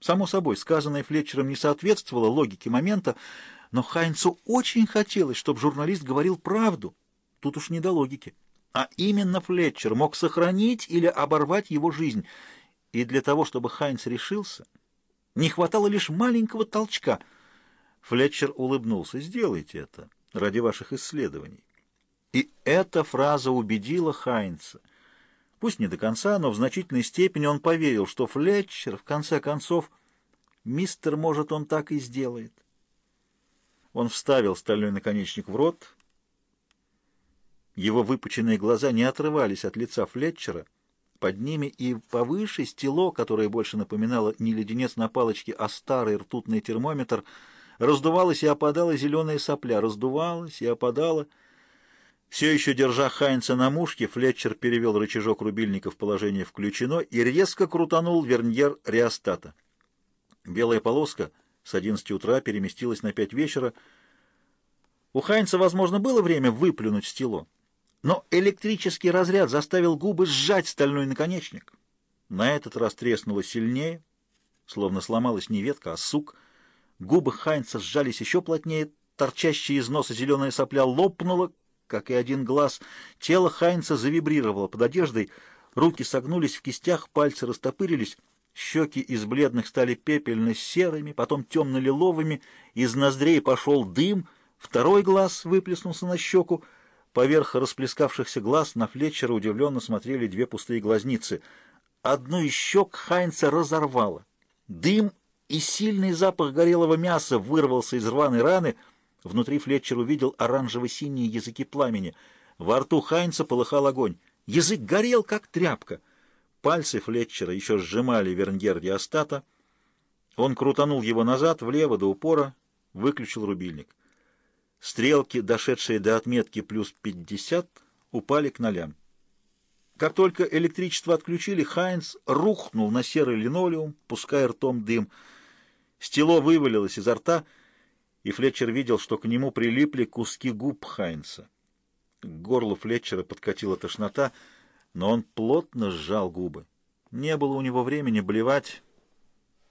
Само собой, сказанное Флетчером не соответствовало логике момента, но Хайнцу очень хотелось, чтобы журналист говорил правду. Тут уж не до логики. А именно Флетчер мог сохранить или оборвать его жизнь. И для того, чтобы Хайнц решился, не хватало лишь маленького толчка. Флетчер улыбнулся. «Сделайте это ради ваших исследований». И эта фраза убедила Хайнца. Пусть не до конца, но в значительной степени он поверил, что Флетчер, в конце концов, мистер, может, он так и сделает. Он вставил стальной наконечник в рот. Его выпученные глаза не отрывались от лица Флетчера. Под ними и повыше стело, которое больше напоминало не леденец на палочке, а старый ртутный термометр, раздувалась и опадала зеленая сопля, раздувалась и опадала. Все еще держа Хайнца на мушке, Флетчер перевел рычажок рубильника в положение «включено» и резко крутанул верньер реостата. Белая полоска — с 11 утра переместилась на 5 вечера. У Хайнца, возможно, было время выплюнуть стело, но электрический разряд заставил губы сжать стальной наконечник. На этот раз треснуло сильнее, словно сломалась не ветка, а сук. Губы Хайнца сжались еще плотнее, торчащая из носа зеленая сопля лопнула, как и один глаз. Тело Хайнца завибрировало под одеждой, руки согнулись в кистях, пальцы растопырились. Щеки из бледных стали пепельно-серыми, потом темно-лиловыми, из ноздрей пошел дым, второй глаз выплеснулся на щеку, поверх расплескавшихся глаз на Флетчера удивленно смотрели две пустые глазницы. Одну из щек Хайнца разорвало. Дым и сильный запах горелого мяса вырвался из рваной раны. Внутри Флетчер увидел оранжево-синие языки пламени. Во рту Хайнца полыхал огонь. Язык горел, как тряпка. Пальцы Флетчера еще сжимали верньер диастата. Он крутанул его назад, влево, до упора, выключил рубильник. Стрелки, дошедшие до отметки плюс 50, упали к нолям. Как только электричество отключили, Хайнс рухнул на серый линолеум, пуская ртом дым. Стело вывалилось изо рта, и Флетчер видел, что к нему прилипли куски губ Хайнса. К горлу Флетчера подкатила тошнота — но он плотно сжал губы. Не было у него времени блевать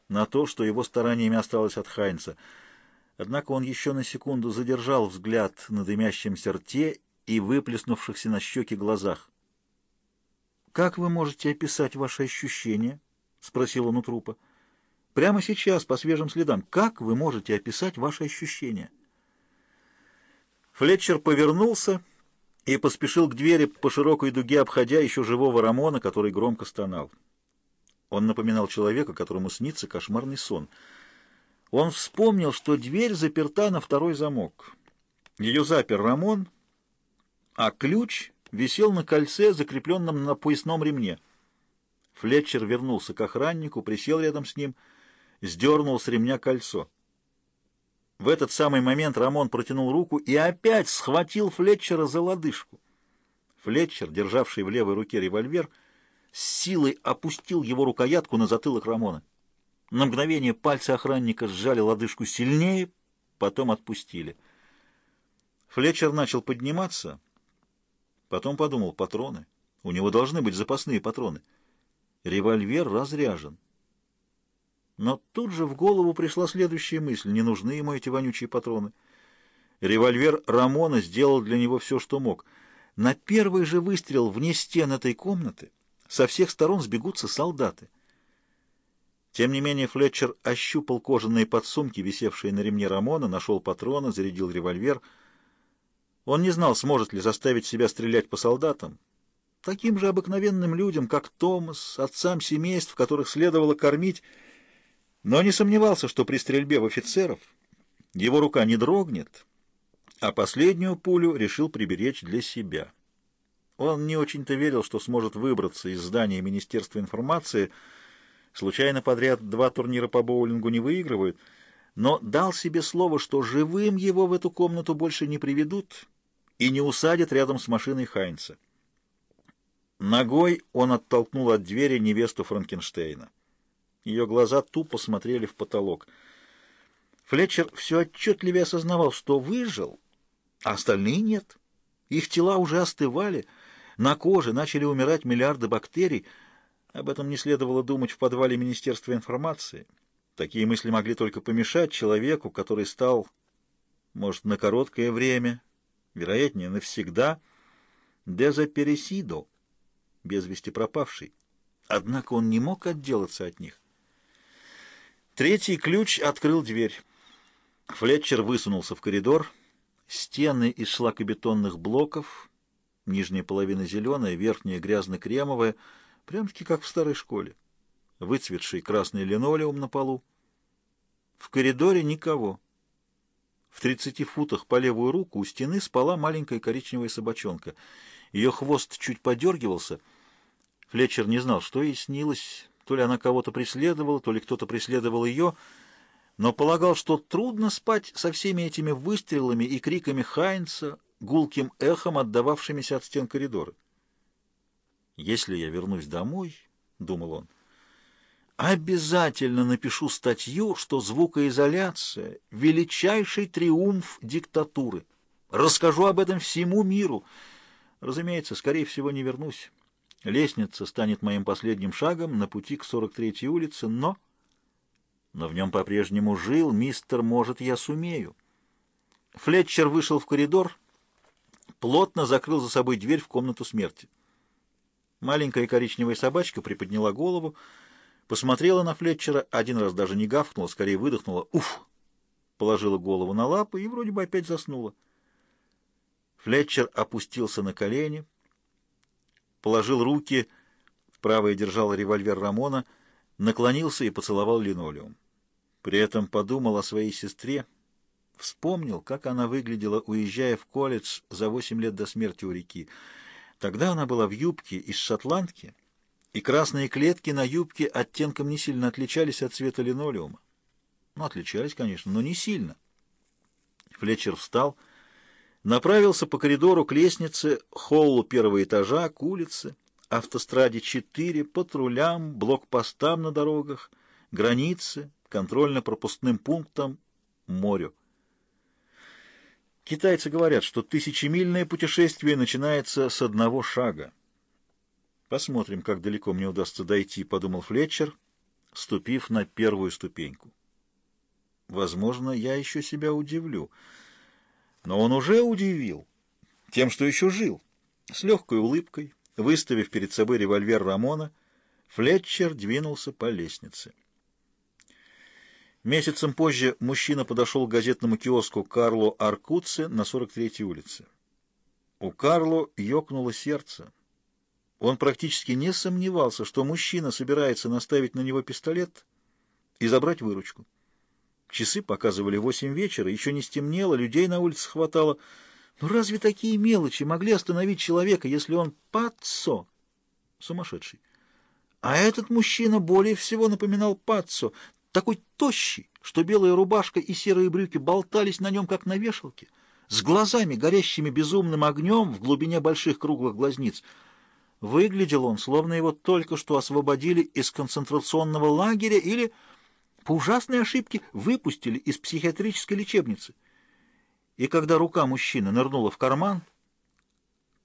на то, что его стараниями осталось от Хайнца. Однако он еще на секунду задержал взгляд на дымящемся рте и выплеснувшихся на щеки глазах. «Как вы можете описать ваши ощущения?» — спросил он у трупа. «Прямо сейчас, по свежим следам, как вы можете описать ваши ощущения?» Флетчер повернулся и поспешил к двери по широкой дуге, обходя еще живого Рамона, который громко стонал. Он напоминал человека, которому снится кошмарный сон. Он вспомнил, что дверь заперта на второй замок. Ее запер Рамон, а ключ висел на кольце, закрепленном на поясном ремне. Флетчер вернулся к охраннику, присел рядом с ним, сдернул с ремня кольцо. В этот самый момент Рамон протянул руку и опять схватил Флетчера за лодыжку. Флетчер, державший в левой руке револьвер, с силой опустил его рукоятку на затылок Рамона. На мгновение пальцы охранника сжали лодыжку сильнее, потом отпустили. Флетчер начал подниматься, потом подумал, патроны. У него должны быть запасные патроны. Револьвер разряжен. Но тут же в голову пришла следующая мысль. Не нужны ему эти вонючие патроны. Револьвер Рамона сделал для него все, что мог. На первый же выстрел вне стен этой комнаты со всех сторон сбегутся солдаты. Тем не менее Флетчер ощупал кожаные подсумки, висевшие на ремне Рамона, нашел патроны, зарядил револьвер. Он не знал, сможет ли заставить себя стрелять по солдатам. Таким же обыкновенным людям, как Томас, отцам семейств, которых следовало кормить, но не сомневался, что при стрельбе в офицеров его рука не дрогнет, а последнюю пулю решил приберечь для себя. Он не очень-то верил, что сможет выбраться из здания Министерства информации. Случайно подряд два турнира по боулингу не выигрывают, но дал себе слово, что живым его в эту комнату больше не приведут и не усадят рядом с машиной Хайнца. Ногой он оттолкнул от двери невесту Франкенштейна. Ее глаза тупо смотрели в потолок. Флетчер все отчетливее осознавал, что выжил, а остальные нет. Их тела уже остывали, на коже начали умирать миллиарды бактерий. Об этом не следовало думать в подвале Министерства информации. Такие мысли могли только помешать человеку, который стал, может, на короткое время, вероятнее, навсегда, дезапересидо, без вести пропавший. Однако он не мог отделаться от них. Третий ключ открыл дверь. Флетчер высунулся в коридор. Стены из шлакобетонных блоков, нижняя половина зеленая, верхняя грязно-кремовая, прям-таки как в старой школе. Выцветший красный линолеум на полу. В коридоре никого. В тридцати футах по левую руку у стены спала маленькая коричневая собачонка. Ее хвост чуть подергивался. Флетчер не знал, что ей снилось, то ли она кого-то преследовала, то ли кто-то преследовал ее, но полагал, что трудно спать со всеми этими выстрелами и криками Хайнца, гулким эхом отдававшимися от стен коридора. «Если я вернусь домой, — думал он, — обязательно напишу статью, что звукоизоляция — величайший триумф диктатуры. Расскажу об этом всему миру. Разумеется, скорее всего, не вернусь». Лестница станет моим последним шагом на пути к 43-й улице, но... Но в нем по-прежнему жил мистер «Может, я сумею». Флетчер вышел в коридор, плотно закрыл за собой дверь в комнату смерти. Маленькая коричневая собачка приподняла голову, посмотрела на Флетчера, один раз даже не гавкнула, скорее выдохнула «Уф!», положила голову на лапы и вроде бы опять заснула. Флетчер опустился на колени, положил руки, правая держала револьвер Рамона, наклонился и поцеловал линолеум. При этом подумал о своей сестре, вспомнил, как она выглядела, уезжая в колледж за восемь лет до смерти у реки. Тогда она была в юбке из шотландки, и красные клетки на юбке оттенком не сильно отличались от цвета линолеума. Ну, отличались, конечно, но не сильно. Флетчер встал направился по коридору к лестнице, холлу первого этажа, к улице, автостраде 4, патрулям, блокпостам на дорогах, границе, контрольно-пропускным пунктам, морю. Китайцы говорят, что тысячемильное путешествие начинается с одного шага. Посмотрим, как далеко мне удастся дойти, подумал Флетчер, ступив на первую ступеньку. Возможно, я еще себя удивлю. Но он уже удивил тем, что еще жил. С легкой улыбкой, выставив перед собой револьвер Рамона, Флетчер двинулся по лестнице. Месяцем позже мужчина подошел к газетному киоску Карло Аркуце на 43-й улице. У Карло ёкнуло сердце. Он практически не сомневался, что мужчина собирается наставить на него пистолет и забрать выручку. Часы показывали восемь вечера, еще не стемнело, людей на улице хватало. Ну разве такие мелочи могли остановить человека, если он паццо, сумасшедший? А этот мужчина более всего напоминал паццо, такой тощий, что белая рубашка и серые брюки болтались на нем, как на вешалке, с глазами, горящими безумным огнем в глубине больших круглых глазниц. Выглядел он, словно его только что освободили из концентрационного лагеря или по ужасной ошибке выпустили из психиатрической лечебницы. И когда рука мужчины нырнула в карман,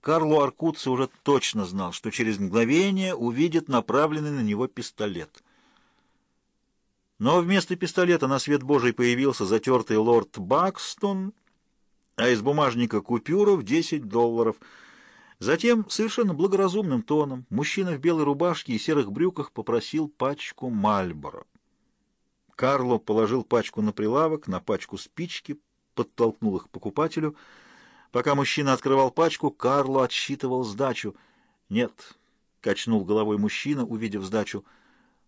Карло Аркутце уже точно знал, что через мгновение увидит направленный на него пистолет. Но вместо пистолета на свет Божий появился затертый лорд Бакстон, а из бумажника купюров 10 долларов. Затем, совершенно благоразумным тоном, мужчина в белой рубашке и серых брюках попросил пачку Мальборо. Карло положил пачку на прилавок, на пачку спички, подтолкнул их покупателю. Пока мужчина открывал пачку, Карло отсчитывал сдачу. «Нет», — качнул головой мужчина, увидев сдачу,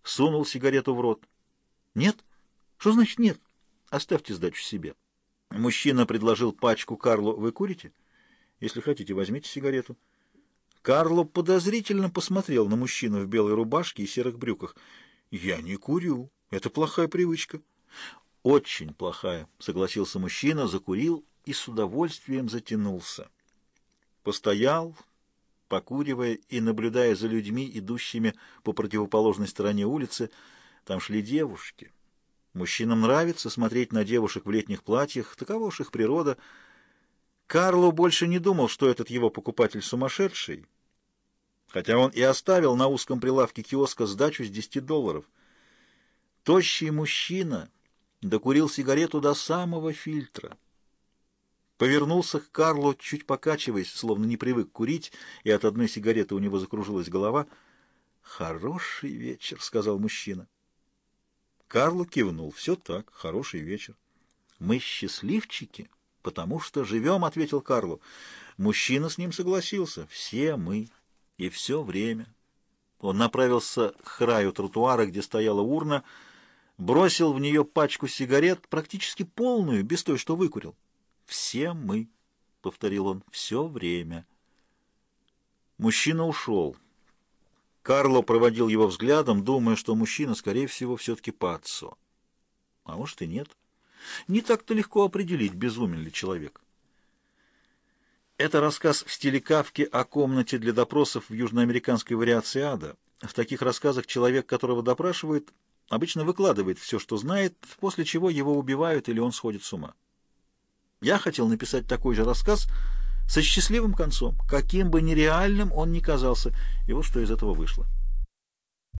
сунул сигарету в рот. «Нет? Что значит нет? Оставьте сдачу себе». Мужчина предложил пачку Карло. «Вы курите? Если хотите, возьмите сигарету». Карло подозрительно посмотрел на мужчину в белой рубашке и серых брюках. «Я не курю». Это плохая привычка. Очень плохая, согласился мужчина, закурил и с удовольствием затянулся. Постоял, покуривая и наблюдая за людьми, идущими по противоположной стороне улицы. Там шли девушки. Мужчинам нравится смотреть на девушек в летних платьях, такова уж их природа. Карло больше не думал, что этот его покупатель сумасшедший, хотя он и оставил на узком прилавке киоска сдачу с 10 долларов — Тощий мужчина докурил сигарету до самого фильтра. Повернулся к Карлу, чуть покачиваясь, словно не привык курить, и от одной сигареты у него закружилась голова. «Хороший вечер», — сказал мужчина. Карло кивнул. «Все так, хороший вечер». «Мы счастливчики, потому что живем», — ответил Карло. Мужчина с ним согласился. «Все мы и все время». Он направился к краю тротуара, где стояла урна, бросил в нее пачку сигарет, практически полную, без той, что выкурил. «Все мы», — повторил он, — «все время». Мужчина ушел. Карло проводил его взглядом, думая, что мужчина, скорее всего, все-таки пацо. А может и нет. Не так-то легко определить, безумен ли человек. Это рассказ в стиле Кавки о комнате для допросов в южноамериканской вариации ада. В таких рассказах человек, которого допрашивают, обычно выкладывает все, что знает, после чего его убивают или он сходит с ума. Я хотел написать такой же рассказ со счастливым концом, каким бы нереальным он ни казался, и вот что из этого вышло.